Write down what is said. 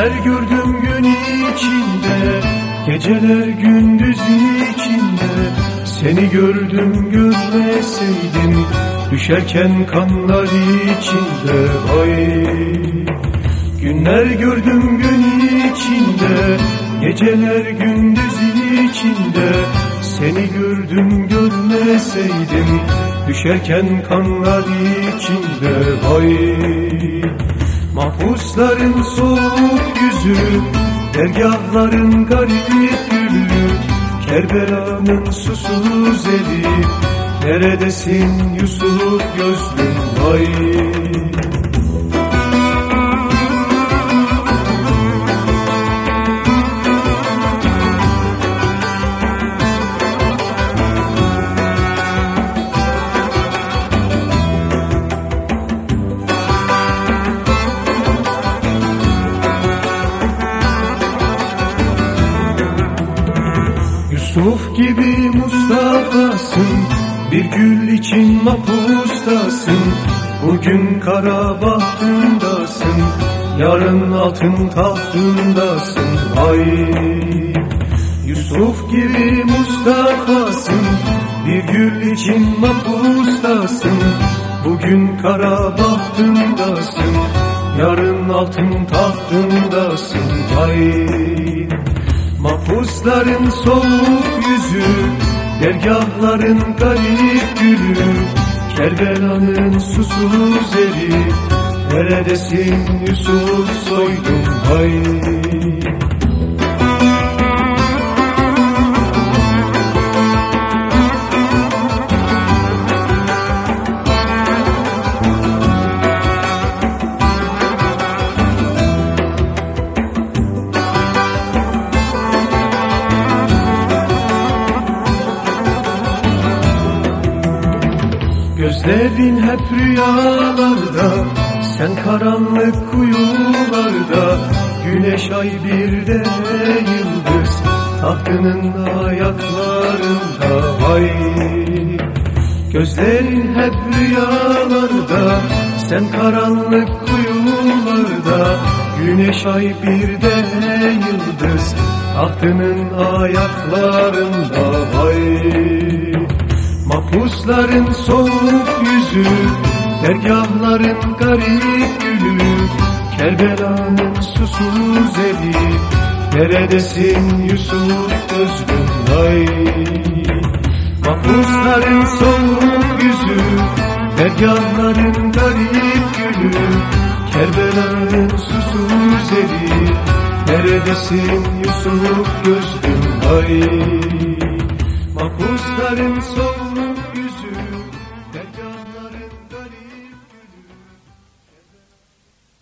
Günler gördüm gün içinde Geceler gündüz içinde Seni gördüm görmeseydim Düşerken kanlar içinde Ay Günler gördüm gün içinde Geceler gündüz içinde Seni gördüm görmeseydim Düşerken kanlar içinde Vay Mahpusların soğuk yüzü Dergahların garip gülü Kerbela'nın susuz eli Neredesin Yusuf gözlüm? Vay Yusuf gibi Mustafa'sın. Bir gül için mapustasın. Bugün kara bahtındasın. Yarın altın tahtındasın. Ay Yusuf gibi Mustafa'sın. Bir gül için mapustasın. Bugün kara bahtındasın. Yarın altın tahtındasın. Ay Mahpusların soğuk yüzü Dergahların garip gülü Kerbela'nın susuz eri Neredesin Yusuf soydum hay Gözlerin hep rüyalarda Sen karanlık kuyularda. Güneş ay bir de yıldız Tahtının ayaklarında. Vay! Gözlerin hep rüyalarda Sen karanlık kuyularda. Güneş ay bir de yıldız Tahtının ayaklarında. Vay Mahpusların soğuk yüzü Dergahların garip gülü Kerbela'nın susuz eli Neredesin Yusuf özgün? Ay. Mahpusların soğuk yüzü Dergahların garip gülü Kerbela'nın susuz eli Neredesin Yusuf gözlüm ay Kuşların solu